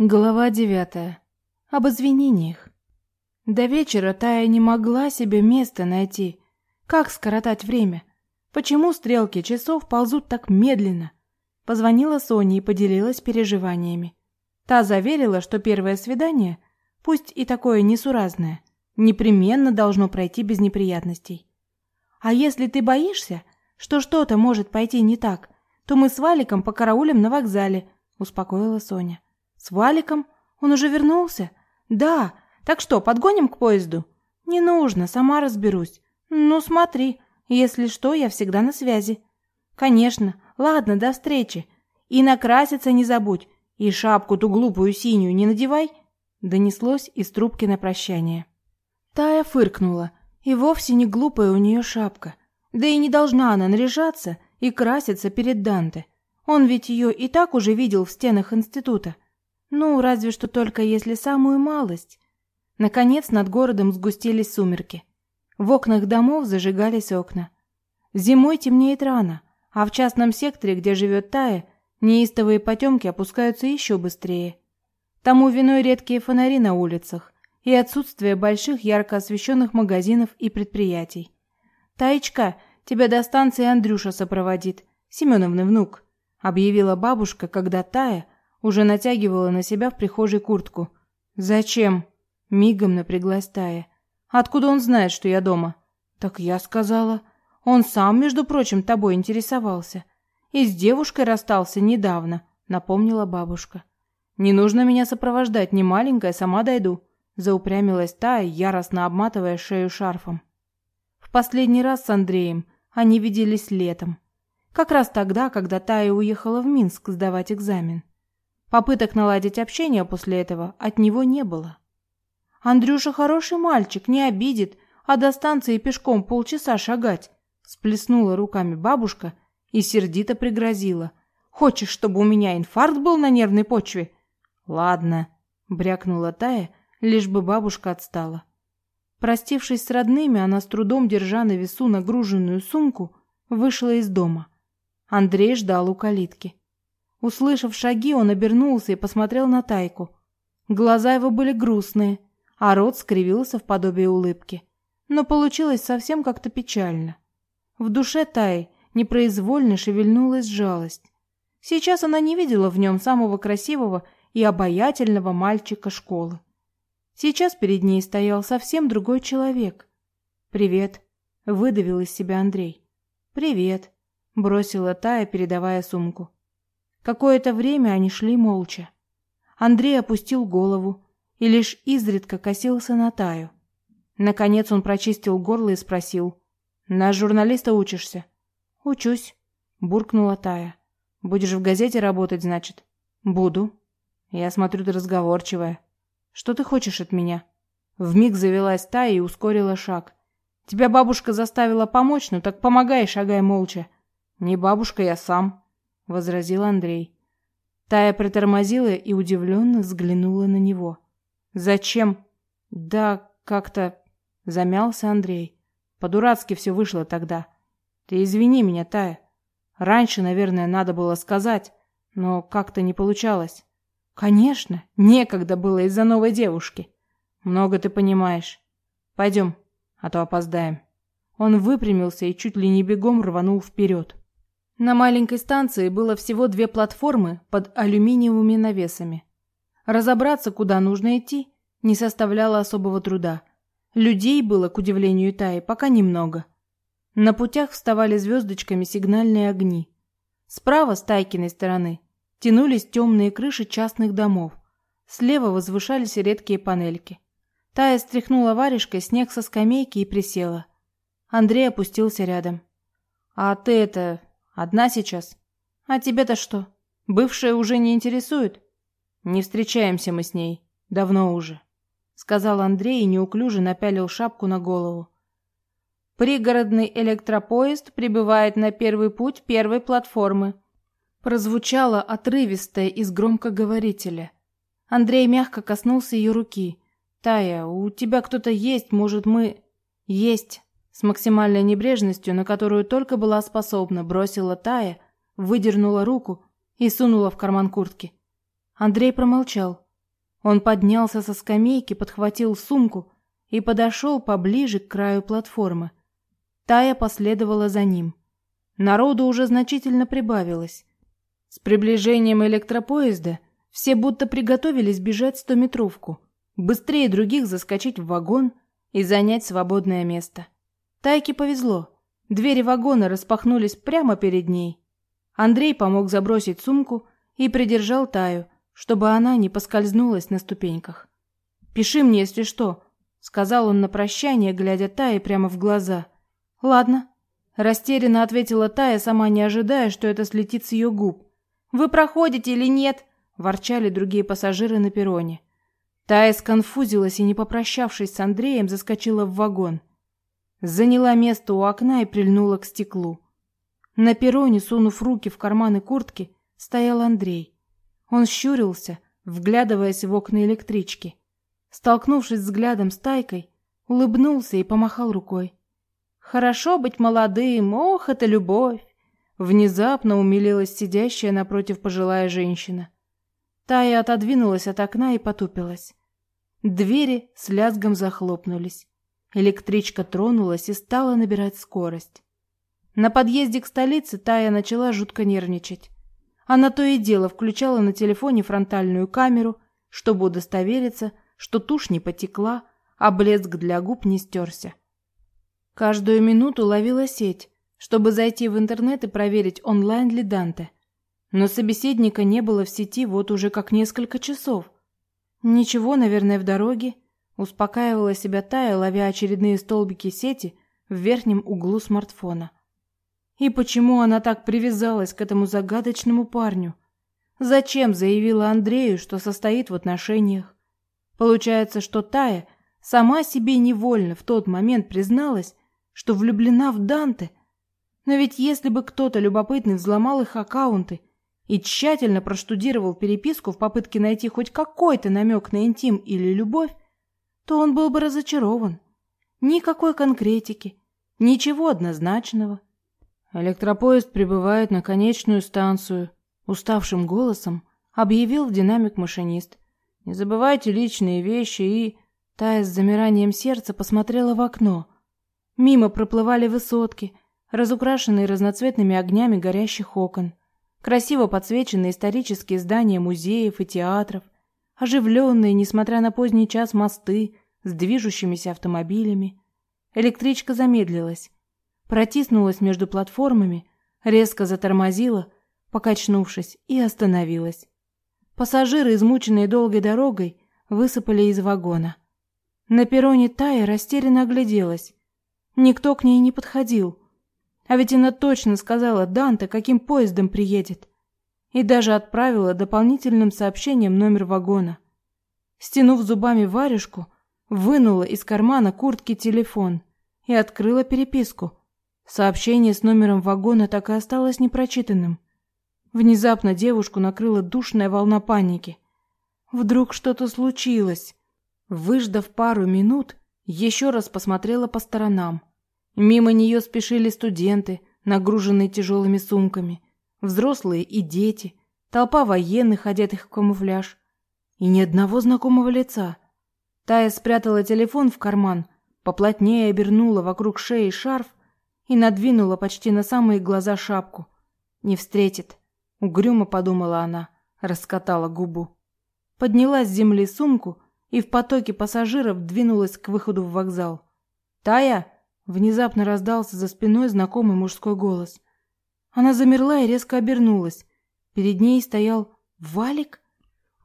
Глава девятая. Об извинениях. До вечера Тая не могла себе места найти. Как скоротать время? Почему стрелки часов ползут так медленно? Позвонила Соне и поделилась переживаниями. Та заверила, что первое свидание, пусть и такое несуразное, непременно должно пройти без неприятностей. А если ты боишься, что что-то может пойти не так, то мы с Валиком покараулим на вокзале, успокоила Соня. С Валиком? Он уже вернулся? Да. Так что, подгоним к поезду? Не нужно, сама разберусь. Ну, смотри, если что, я всегда на связи. Конечно. Ладно, до встречи. И накраситься не забудь. И шапку ту глупую синюю не надевай. Донеслось из трубки на прощание. Тая фыркнула. И вовсе не глупая у нее шапка. Да и не должна она наряжаться и краситься перед Данте. Он ведь ее и так уже видел в стенах института. Ну, разве что только если самую малость. Наконец над городом сгустились сумерки. В окнах домов зажигались окна. Зимой темнеет рано, а в частном секторе, где живет Тая, неистовые потемки опускаются еще быстрее. Тому виной редкие фонари на улицах и отсутствие больших ярко освещенных магазинов и предприятий. «Таечка, тебя до станции Андрюша сопроводит, Семеновный внук», объявила бабушка, когда Тая, уже натягивала на себя в прихожей куртку. «Зачем?» — мигом напряглась Тая. «Откуда он знает, что я дома?» «Так я сказала. Он сам, между прочим, тобой интересовался. И с девушкой расстался недавно», — напомнила бабушка. «Не нужно меня сопровождать, не маленькая, сама дойду», — заупрямилась Тая, яростно обматывая шею шарфом. В последний раз с Андреем они виделись летом. Как раз тогда, когда Тая уехала в Минск сдавать экзамен. Попыток наладить общение после этого от него не было. Андрюша хороший мальчик, не обидит, а до станции пешком полчаса шагать, сплеснула руками бабушка и сердито пригрозила: "Хочешь, чтобы у меня инфаркт был на нервной почве?" "Ладно", брякнула Тая, лишь бы бабушка отстала. Простившись с родными, она с трудом держа на весу нагруженную сумку, вышла из дома. Андрей ждал у калитки. Услышав шаги, он обернулся и посмотрел на Тайку. Глаза его были грустные, а рот скривился в подобии улыбки. Но получилось совсем как-то печально. В душе Таи непроизвольно шевельнулась жалость. Сейчас она не видела в нем самого красивого и обаятельного мальчика школы. Сейчас перед ней стоял совсем другой человек. «Привет», — выдавил из себя Андрей. «Привет», — бросила Тая, передавая сумку. Какое-то время они шли молча. Андрей опустил голову и лишь изредка косился на Таю. Наконец он прочистил горло и спросил: "На журналиста учишься?" "Учусь", буркнула Тая. "Будешь в газете работать, значит?" "Буду". "Я смотрю, ты разговорчивая. Что ты хочешь от меня?" Вмиг завелась Тая и ускорила шаг. Тебя бабушка заставила помочь, ну так помогай, шагай молча. Не бабушка, я сам возразил Андрей. Тая притормозила и удивленно взглянула на него. Зачем? Да, как-то замялся Андрей. По-дурацки все вышло тогда. Ты извини меня, Тая. Раньше, наверное, надо было сказать, но как-то не получалось. Конечно, некогда было из-за новой девушки. Много ты понимаешь. Пойдем, а то опоздаем. Он выпрямился и чуть ли не бегом рванул вперед. На маленькой станции было всего две платформы под алюминиевыми навесами. Разобраться, куда нужно идти, не составляло особого труда. Людей было, к удивлению Таи, пока немного. На путях вставали звездочками сигнальные огни. Справа, с Тайкиной стороны, тянулись темные крыши частных домов. Слева возвышались редкие панельки. Тая стряхнула варежкой снег со скамейки и присела. Андрей опустился рядом. «А ты это, Одна сейчас. А тебе-то что? Бывшая уже не интересует? Не встречаемся мы с ней. Давно уже. Сказал Андрей и неуклюже напялил шапку на голову. Пригородный электропоезд прибывает на первый путь первой платформы. Прозвучало отрывистое из громкоговорителя. Андрей мягко коснулся ее руки. «Тая, у тебя кто-то есть, может, мы...» «Есть», с максимальной небрежностью, на которую только была способна, бросила Тая, выдернула руку и сунула в карман куртки. Андрей промолчал. Он поднялся со скамейки, подхватил сумку и подошел поближе к краю платформы. Тая последовала за ним. Народу уже значительно прибавилось. С приближением электропоезда все будто приготовились бежать стометровку, быстрее других заскочить в вагон и занять свободное место. Тайке повезло. Двери вагона распахнулись прямо перед ней. Андрей помог забросить сумку и придержал Таю, чтобы она не поскользнулась на ступеньках. «Пиши мне, если что», — сказал он на прощание, глядя Тае прямо в глаза. «Ладно», — растерянно ответила Тая, сама не ожидая, что это слетит с ее губ. «Вы проходите или нет?» — ворчали другие пассажиры на перроне. Тая сконфузилась и, не попрощавшись с Андреем, заскочила в вагон. Заняла место у окна и прильнула к стеклу. На перроне, сунув руки в карманы куртки, стоял Андрей. Он щурился, вглядываясь в окна электрички. Столкнувшись взглядом с Тайкой, улыбнулся и помахал рукой. «Хорошо быть молодым, ох, это любовь!» Внезапно умилилась сидящая напротив пожилая женщина. Тая отодвинулась от окна и потупилась. Двери с лязгом захлопнулись. Электричка тронулась и стала набирать скорость. На подъезде к столице Тая начала жутко нервничать. Она то и дело включала на телефоне фронтальную камеру, чтобы удостовериться, что тушь не потекла, а блеск для губ не стерся. Каждую минуту ловила сеть, чтобы зайти в интернет и проверить, онлайн ли Данте. Но собеседника не было в сети вот уже как несколько часов. Ничего, наверное, в дороге. Успокаивала себя Тая, ловя очередные столбики сети в верхнем углу смартфона. И почему она так привязалась к этому загадочному парню? Зачем заявила Андрею, что состоит в отношениях? Получается, что Тая сама себе невольно в тот момент призналась, что влюблена в Данте, но ведь если бы кто-то любопытный взломал их аккаунты и тщательно проштудировал переписку в попытке найти хоть какой-то намек на интим или любовь, то он был бы разочарован. Никакой конкретики, ничего однозначного. Электропоезд прибывает на конечную станцию, уставшим голосом объявил в динамик машинист. Не забывайте личные вещи и Тая с замиранием сердца посмотрела в окно. Мимо проплывали высотки, разукрашенные разноцветными огнями горящих окон, красиво подсвеченные исторические здания музеев и театров, оживленные, несмотря на поздний час, мосты с движущимися автомобилями. Электричка замедлилась, протиснулась между платформами, резко затормозила, покачнувшись, и остановилась. Пассажиры, измученные долгой дорогой, высыпали из вагона. На перроне Тая растерянно огляделась. Никто к ней не подходил. А ведь она точно сказала Данте, каким поездом приедет. И даже отправила дополнительным сообщением номер вагона. Стянув зубами варежку, вынула из кармана куртки телефон и открыла переписку. Сообщение с номером вагона так и осталось непрочитанным. Внезапно девушку накрыла душная волна паники. Вдруг что-то случилось. Выждав пару минут, еще раз посмотрела по сторонам. Мимо нее спешили студенты, нагруженные тяжелыми сумками, взрослые и дети, толпа военных, одетых в камуфляж, и ни одного знакомого лица. Тая спрятала телефон в карман, поплотнее обернула вокруг шеи шарф и надвинула почти на самые глаза шапку. Не встретит, угрюмо подумала она, раскатала губу. Подняла с земли сумку и в потоке пассажиров двинулась к выходу в вокзал. Тая Внезапно раздался за спиной знакомый мужской голос. Она замерла и резко обернулась. Перед ней стоял Валик.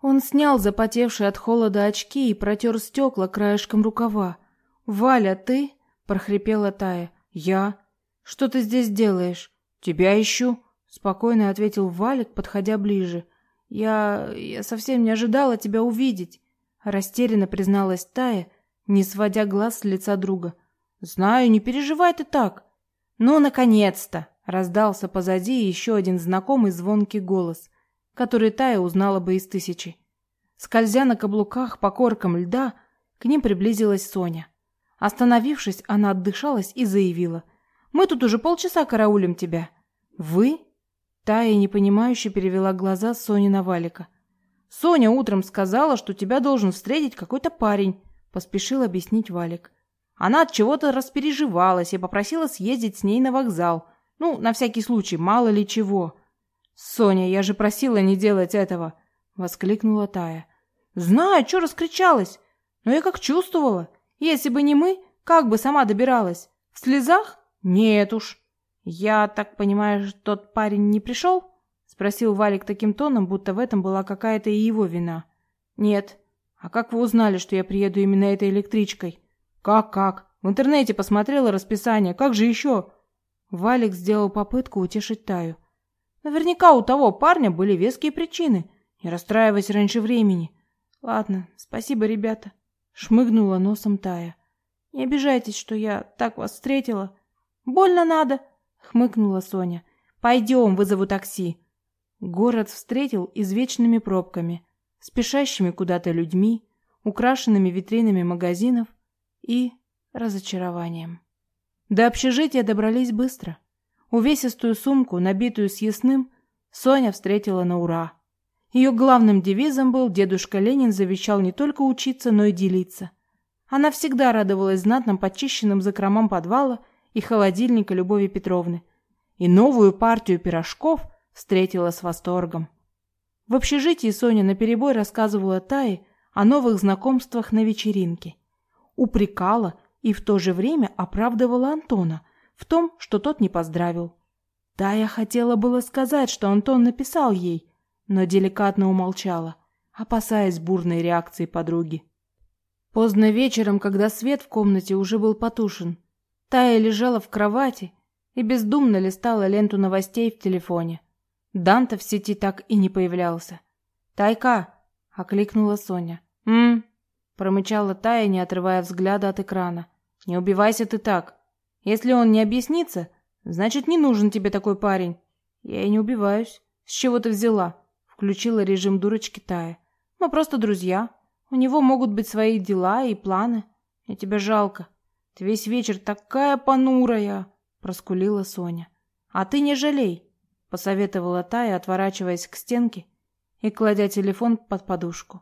Он снял запотевшие от холода очки и протер стекла краешком рукава. "Валя, ты?" прохрипела Тая. "Я. Что ты здесь делаешь? Тебя ищу", спокойно ответил Валик, подходя ближе. "Я я совсем не ожидала тебя увидеть", растерянно призналась Тая, не сводя глаз с лица друга. Знаю, не переживай ты так. Ну, наконец-то, раздался позади еще один знакомый звонкий голос, который Тая узнала бы из тысячи. Скользя на каблуках по коркам льда, к ним приблизилась Соня. Остановившись, она отдышалась и заявила: "Мы тут уже полчаса караулим тебя". "Вы?" Тая непонимающе перевела глаза Сони на Валика. Соня утром сказала, что тебя должен встретить какой-то парень, поспешил объяснить Валик. Она от чего-то распереживалась и попросила съездить с ней на вокзал. Ну, на всякий случай, мало ли чего. Соня, я же просила не делать этого, воскликнула Тая. Знаю, что раскричалась, но я как чувствовала. Если бы не мы, как бы сама добиралась? В слезах? Нет уж. Я так понимаю, что тот парень не пришел? Спросил Валик таким тоном, будто в этом была какая-то и его вина. Нет. А как вы узнали, что я приеду именно этой электричкой? Как-как? В интернете посмотрела расписание. Как же еще? Валик сделал попытку утешить Таю. Наверняка у того парня были веские причины. Не расстраивайся раньше времени. Ладно, спасибо, ребята. Шмыгнула носом Тая. Не обижайтесь, что я так вас встретила. Больно надо, хмыкнула Соня. Пойдем, вызову такси. Город встретил извечными пробками, спешащими куда-то людьми, украшенными витринами магазинов и разочарованием. До общежития добрались быстро. Увесистую сумку, набитую съестным, Соня встретила на ура. Ее главным девизом был «Дедушка Ленин завещал не только учиться, но и делиться». Она всегда радовалась знатным подчищенным закромам подвала и холодильника Любови Петровны. И новую партию пирожков встретила с восторгом. В общежитии Соня наперебой рассказывала Тае о новых знакомствах на вечеринке. Упрекала и в то же время оправдывала Антона в том, что тот не поздравил. Тая хотела было сказать, что Антон написал ей, но деликатно умолчала, опасаясь бурной реакции подруги. Поздно вечером, когда свет в комнате уже был потушен, Тая лежала в кровати и бездумно листала ленту новостей в телефоне. Данта в сети так и не появлялся. «Тайка!» — окликнула Соня. «М?» — промычала Тая, не отрывая взгляда от экрана. «Не убивайся ты так. Если он не объяснится, значит, не нужен тебе такой парень». «Я и не убиваюсь. С чего ты взяла?» — включила режим дурочки Тая. «Мы просто друзья. У него могут быть свои дела и планы. Мне тебя жалко. Ты весь вечер такая понурая, проскулила Соня. А ты не жалей, посоветовала Тая, отворачиваясь к стенке и кладя телефон под подушку.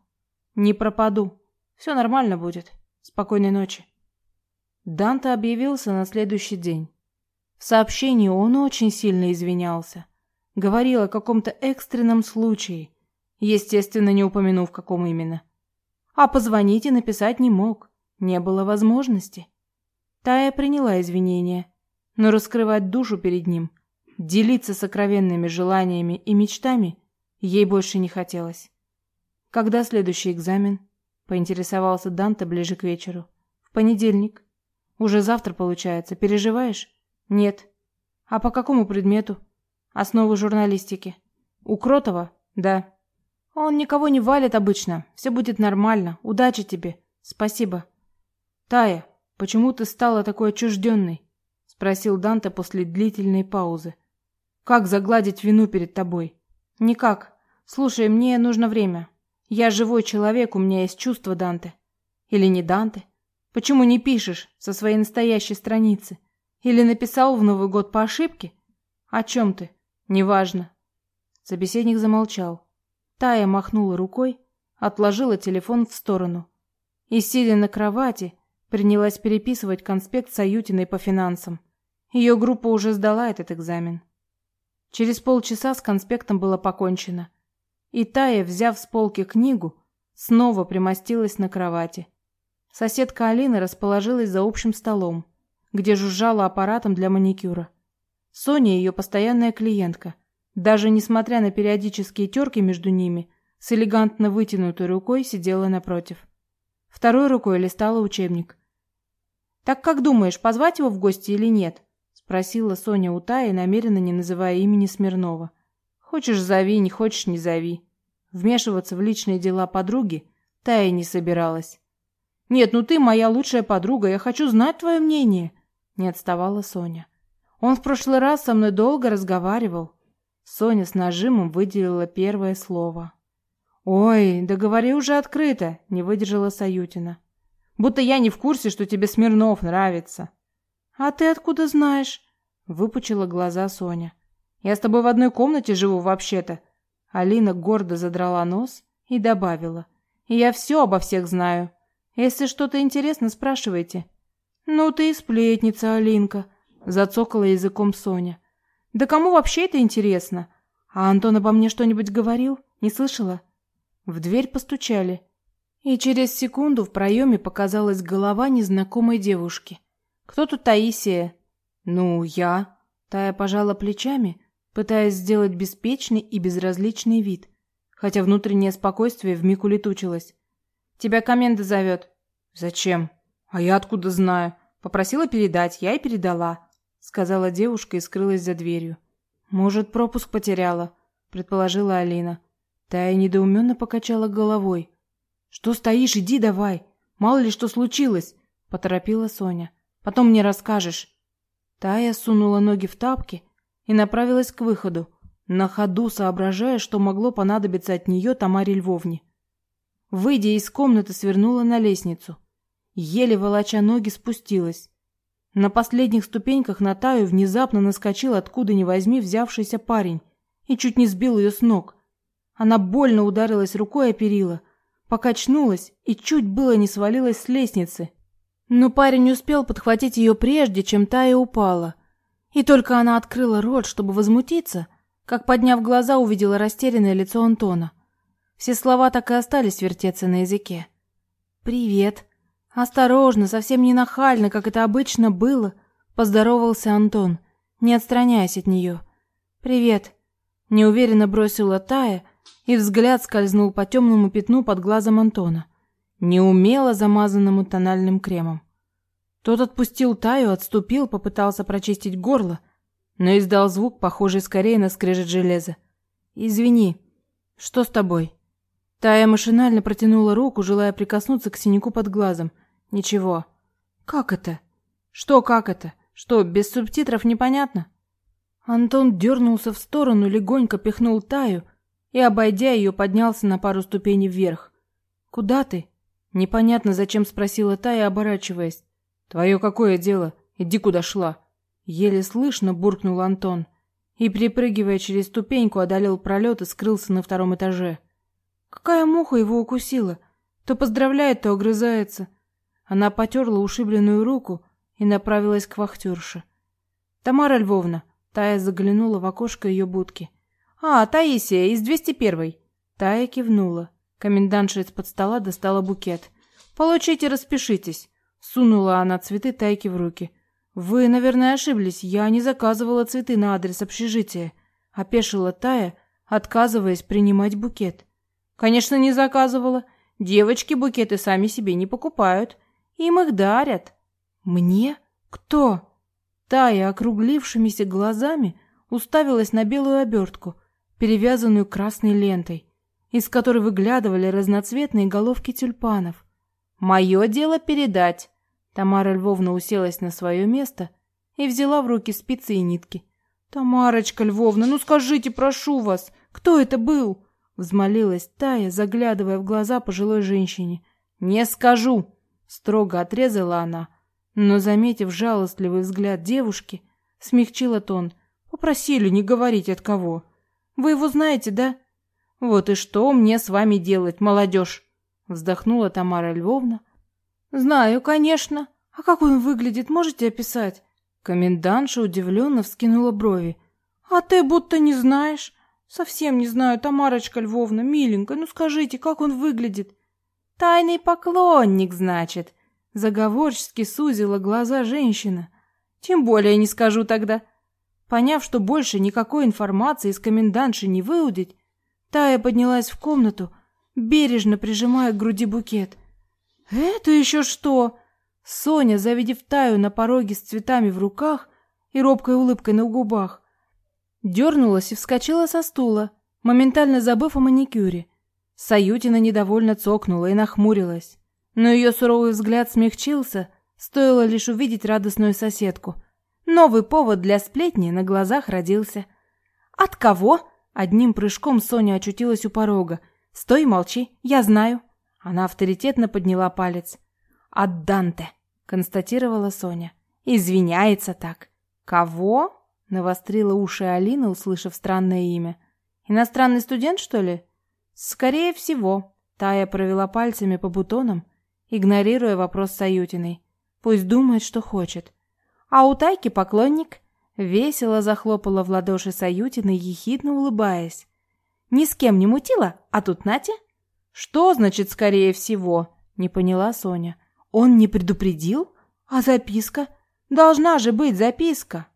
Не пропаду. Все нормально будет. Спокойной ночи. Данте объявился на следующий день. В сообщении он очень сильно извинялся. Говорил о каком-то экстренном случае, естественно, не упомянув, каком именно. А позвонить и написать не мог. Не было возможности. Тая приняла извинения, но раскрывать душу перед ним, делиться сокровенными желаниями и мечтами ей больше не хотелось. Когда следующий экзамен? Поинтересовался Данте ближе к вечеру. В понедельник. Уже завтра получается. Переживаешь? Нет. А по какому предмету? Основы журналистики. У Кротова? Да. Он никого не валит обычно. Все будет нормально. Удачи тебе. Спасибо. Тая, почему ты стала такой отчужденной? Спросил Данте после длительной паузы. Как загладить вину перед тобой? Никак. Слушай, мне нужно время. Я живой человек, у меня есть чувства, Данте. Или не Данте? Почему не пишешь со своей настоящей страницы? Или написал в Новый год по ошибке? О чем ты? Неважно. Собеседник замолчал. Тая махнула рукой, отложила телефон в сторону и, сидя на кровати, принялась переписывать конспект Саютиной по финансам. Ее группа уже сдала этот экзамен. Через полчаса с конспектом было покончено, и Тая, взяв с полки книгу, снова примостилась на кровати. Соседка Алина расположилась за общим столом, где жужжала аппаратом для маникюра. Соня ее постоянная клиентка, даже несмотря на периодические терки между ними, с элегантно вытянутой рукой сидела напротив. Второй рукой листала учебник. «Так как думаешь, позвать его в гости или нет?» — спросила Соня у Таи, намеренно не называя имени Смирнова. «Хочешь — зови, не хочешь — не зови». Вмешиваться в личные дела подруги Тая не собиралась. «Нет, ну ты моя лучшая подруга, я хочу знать твое мнение», — не отставала Соня. «Он в прошлый раз со мной долго разговаривал. Соня с нажимом выделила первое слово. «Ой, да говори уже открыто!» — не выдержала Саютина. «Будто я не в курсе, что тебе Смирнов нравится». «А ты откуда знаешь?» — выпучила глаза Соня. «Я с тобой в одной комнате живу вообще-то». Алина гордо задрала нос И добавила. «Я все обо всех знаю. Если что-то интересно, спрашивайте». «Ну ты и сплетница, Алинка», — зацокала языком Соня. «Да кому вообще это интересно? А Антон обо мне что-нибудь говорил? Не слышала?» В дверь постучали. И через секунду в проеме показалась голова незнакомой девушки. «Кто тут Таисия?» «Ну, я». Тая пожала плечами, пытаясь сделать беспечный и безразличный вид, хотя внутреннее спокойствие вмиг улетучилось. «Тебя коменда зовет». «Зачем?» «А я откуда знаю?» «Попросила передать, я и передала», — сказала девушка и скрылась за дверью. «Может, пропуск потеряла», — предположила Алина. Тая недоуменно покачала головой. «Что стоишь? Иди давай! Мало ли что случилось!» — поторопила Соня. «Потом мне расскажешь». Тая сунула ноги в тапки и направилась к выходу, на ходу соображая, что могло понадобиться от нее Тамаре Львовне. Выйдя из комнаты, свернула на лестницу. Еле волоча ноги спустилась. На последних ступеньках на Таю внезапно наскочил откуда ни возьми взявшийся парень и чуть не сбил ее с ног. Она больно ударилась рукой о перила, покачнулась и чуть было не свалилась с лестницы. Но парень успел подхватить ее прежде, чем Тая упала. И только она открыла рот, чтобы возмутиться, как, подняв глаза, увидела растерянное лицо Антона. Все слова так и остались вертеться на языке. «Привет!» Осторожно, совсем не нахально, как это обычно было, поздоровался Антон, не отстраняясь от нее. «Привет!» Неуверенно бросила Тая, и взгляд скользнул по темному пятну под глазом Антона, неумело замазанному тональным кремом. Тот отпустил Таю, отступил, попытался прочистить горло, но издал звук, похожий скорее на скрежет железа. «Извини, что с тобой?» Тая машинально протянула руку, желая прикоснуться к синяку под глазом. «Ничего». «Как это?» «Что как это? Что, без субтитров непонятно?» Антон дернулся в сторону, легонько пихнул Таю, и, обойдя ее, поднялся на пару ступеней вверх. «Куда ты?» Непонятно, зачем спросила Тая, оборачиваясь. «Твое какое дело? Иди, куда шла!» Еле слышно буркнул Антон и, припрыгивая через ступеньку, одолел пролет и скрылся на втором этаже. Какая муха его укусила? То поздравляет, то огрызается. Она потерла ушибленную руку и направилась к вахтерше. «Тамара Львовна!» Тая заглянула в окошко ее будки – «А, Таисия, из 201-й». Тая кивнула. Комендантша из-под стола достала букет. «Получите, распишитесь». Сунула она цветы Тайке в руки. «Вы, наверное, ошиблись. Я не заказывала цветы на адрес общежития». Опешила Тая, отказываясь принимать букет. «Конечно, не заказывала. Девочки букеты сами себе не покупают. Им их дарят». «Мне? Кто?» Тая, округлившимися глазами, уставилась на белую обертку, перевязанную красной лентой, из которой выглядывали разноцветные головки тюльпанов. «Мое дело передать!» Тамара Львовна уселась на свое место и взяла в руки спицы и нитки. «Тамарочка Львовна, ну скажите, прошу вас, кто это был?» Взмолилась Тая, заглядывая в глаза пожилой женщине. «Не скажу!» — строго отрезала она, но, заметив жалостливый взгляд девушки, смягчила тон. «Попросили не говорить от кого». Вы его знаете, да? Вот и что мне с вами делать, молодежь? Вздохнула Тамара Львовна. Знаю, конечно. А как он выглядит, можете описать? Комендантша удивленно вскинула брови. А ты будто не знаешь? Совсем не знаю, Тамарочка Львовна, миленькая, ну скажите, как он выглядит? Тайный поклонник, значит. Заговорчески сузила глаза женщина. Тем более не скажу тогда. Поняв, что больше никакой информации из комендантши не выудить, Тая поднялась в комнату, бережно прижимая к груди букет. «Это еще что?» Соня, завидев Таю на пороге с цветами в руках и робкой улыбкой на губах, дернулась и вскочила со стула, моментально забыв о маникюре. Саютина недовольно цокнула и нахмурилась, но ее суровый взгляд смягчился, стоило лишь увидеть радостную соседку — Новый повод для сплетни на глазах родился. От кого? Одним прыжком Соня очутилась у порога. Стой, молчи, я знаю. Она авторитетно подняла палец. От Данте, констатировала Соня. Извиняется так. Кого? Навострила уши Алина, услышав странное имя. Иностранный студент, что ли? Скорее всего, Тая провела пальцами по бутонам, игнорируя вопрос Саютиной. Пусть думает, что хочет. А у Тайки поклонник весело захлопала в ладоши Саютиной, ехидно улыбаясь. Ни с кем не мутила, а тут Натя? Что значит скорее всего? Не поняла Соня. Он не предупредил? А записка? Должна же быть записка.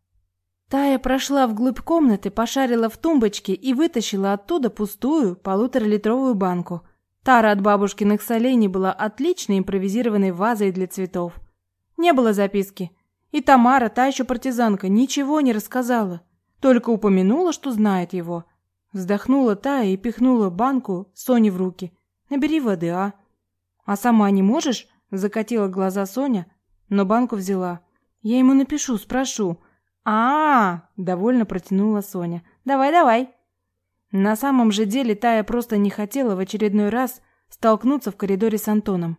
Тая прошла вглубь комнаты, пошарила в тумбочке и вытащила оттуда пустую полуторалитровую банку. Тара от бабушкиных солений была отличной импровизированной вазой для цветов. Не было записки. И Тамара, та еще партизанка, ничего не рассказала, только упомянула, что знает его. Вздохнула Тая и пихнула банку Соне в руки. «Набери воды, а?» «А сама не можешь?» — закатила глаза Соня, но банку взяла. «Я ему напишу, спрошу а, довольно протянула Соня. «Давай, давай!» На самом же деле Тая просто не хотела в очередной раз столкнуться в коридоре с Антоном.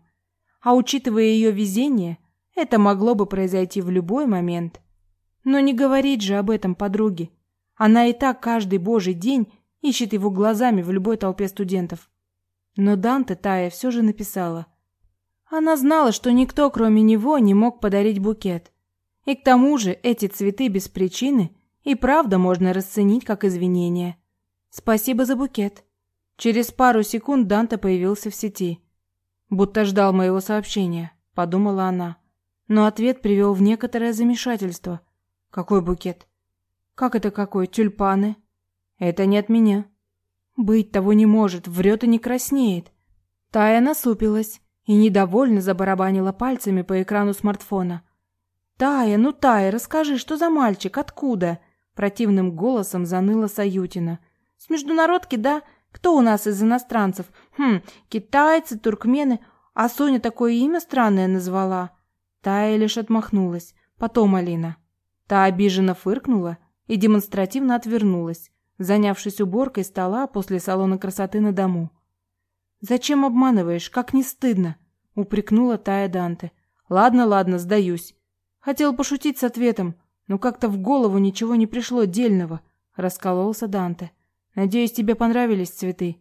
А учитывая ее везение, это могло бы произойти в любой момент. Но не говорить же об этом подруге. Она и так каждый божий день ищет его глазами в любой толпе студентов. Но Данте Тая все же написала. Она знала, что никто, кроме него, не мог подарить букет. И к тому же эти цветы без причины и правда можно расценить как извинение. Спасибо за букет. Через пару секунд Данте появился в сети. Будто ждал моего сообщения, подумала она. Но ответ привел в некоторое замешательство. Какой букет? Как это какой? Тюльпаны? Это не от меня. Быть того не может, врет и не краснеет. Тая насупилась и недовольно забарабанила пальцами по экрану смартфона. «Тая, ну Тая, расскажи, что за мальчик, откуда?» Противным голосом заныла Саютина. «С международки, да? Кто у нас из иностранцев? Хм, китайцы, туркмены. А Соня такое имя странное назвала». Тая лишь отмахнулась. Потом Алина. Та обиженно фыркнула и демонстративно отвернулась, занявшись уборкой стола после салона красоты на дому. «Зачем обманываешь? Как не стыдно?» — упрекнула Тая Данте. «Ладно, ладно, сдаюсь. Хотел пошутить с ответом, но как-то в голову ничего не пришло дельного, раскололся Данте. Надеюсь, тебе понравились цветы.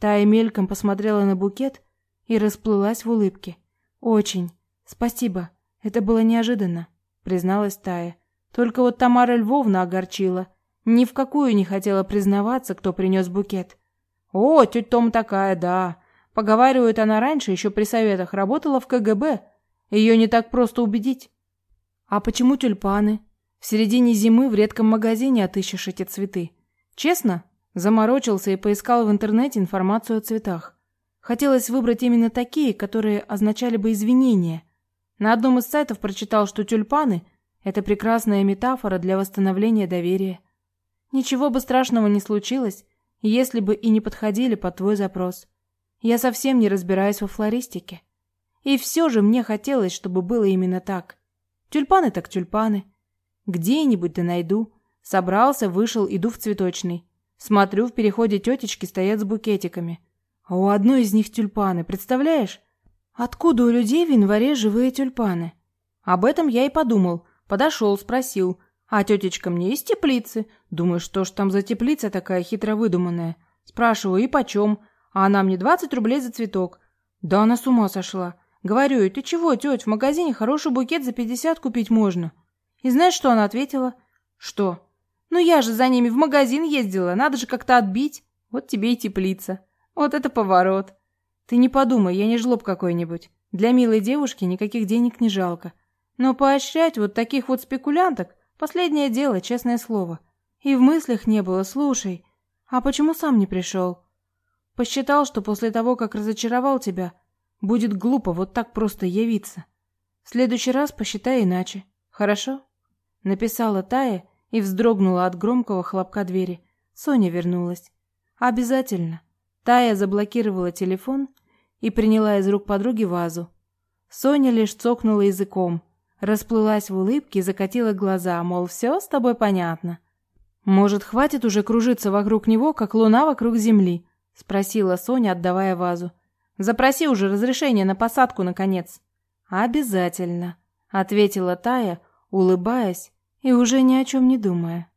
Тая мельком посмотрела на букет и расплылась в улыбке. Очень. Спасибо. Это было неожиданно, призналась Тая. Только вот Тамара Львовна огорчила. Ни в какую не хотела признаваться, кто принес букет. О, тетя Том такая, да. Поговаривают, она раньше еще при советах работала в КГБ. Ее не так просто убедить. А почему тюльпаны? В середине зимы в редком магазине отыщешь эти цветы. Честно? Заморочился и поискал в интернете информацию о цветах. Хотелось выбрать именно такие, которые означали бы извинения. На одном из сайтов прочитал, что тюльпаны – это прекрасная метафора для восстановления доверия. Ничего бы страшного не случилось, если бы и не подходили под твой запрос. Я совсем не разбираюсь во флористике. И все же мне хотелось, чтобы было именно так – Тюльпаны так тюльпаны. Где-нибудь да найду. Собрался, вышел, иду в цветочный. Смотрю, в переходе тетечки стоят с букетиками. А у одной из них тюльпаны, представляешь? Откуда у людей в январе живые тюльпаны? Об этом я и подумал. Подошел, спросил. А тетечка мне из теплицы. Думаю, что ж там за теплица такая хитро выдуманная. Спрашиваю, и почем? А она мне 20 рублей за цветок. Да она с ума сошла. Говорю ей, ты чего, тетя, в магазине хороший букет за пятьдесят купить можно. И знаешь, что она ответила? Что? Ну я же за ними в магазин ездила, надо же как-то отбить. Вот тебе и теплица. Вот это поворот. Ты не подумай, я не жлоб какой-нибудь. Для милой девушки никаких денег не жалко. Но поощрять вот таких вот спекулянток – последнее дело, честное слово. И в мыслях не было, слушай, а почему сам не пришел? Посчитал, что после того, как разочаровал тебя – Будет глупо вот так просто явиться. В следующий раз посчитай иначе. Хорошо? Написала Тая и вздрогнула от громкого хлопка двери. Соня вернулась. Обязательно. Тая заблокировала телефон и приняла из рук подруги вазу. Соня лишь цокнула языком, расплылась в улыбке закатила глаза, мол, все с тобой понятно. Может, хватит уже кружиться вокруг него, как луна вокруг земли, спросила Соня, отдавая вазу. Запроси уже разрешение на посадку, наконец». «Обязательно», — ответила Тая, улыбаясь и уже ни о чем не думая.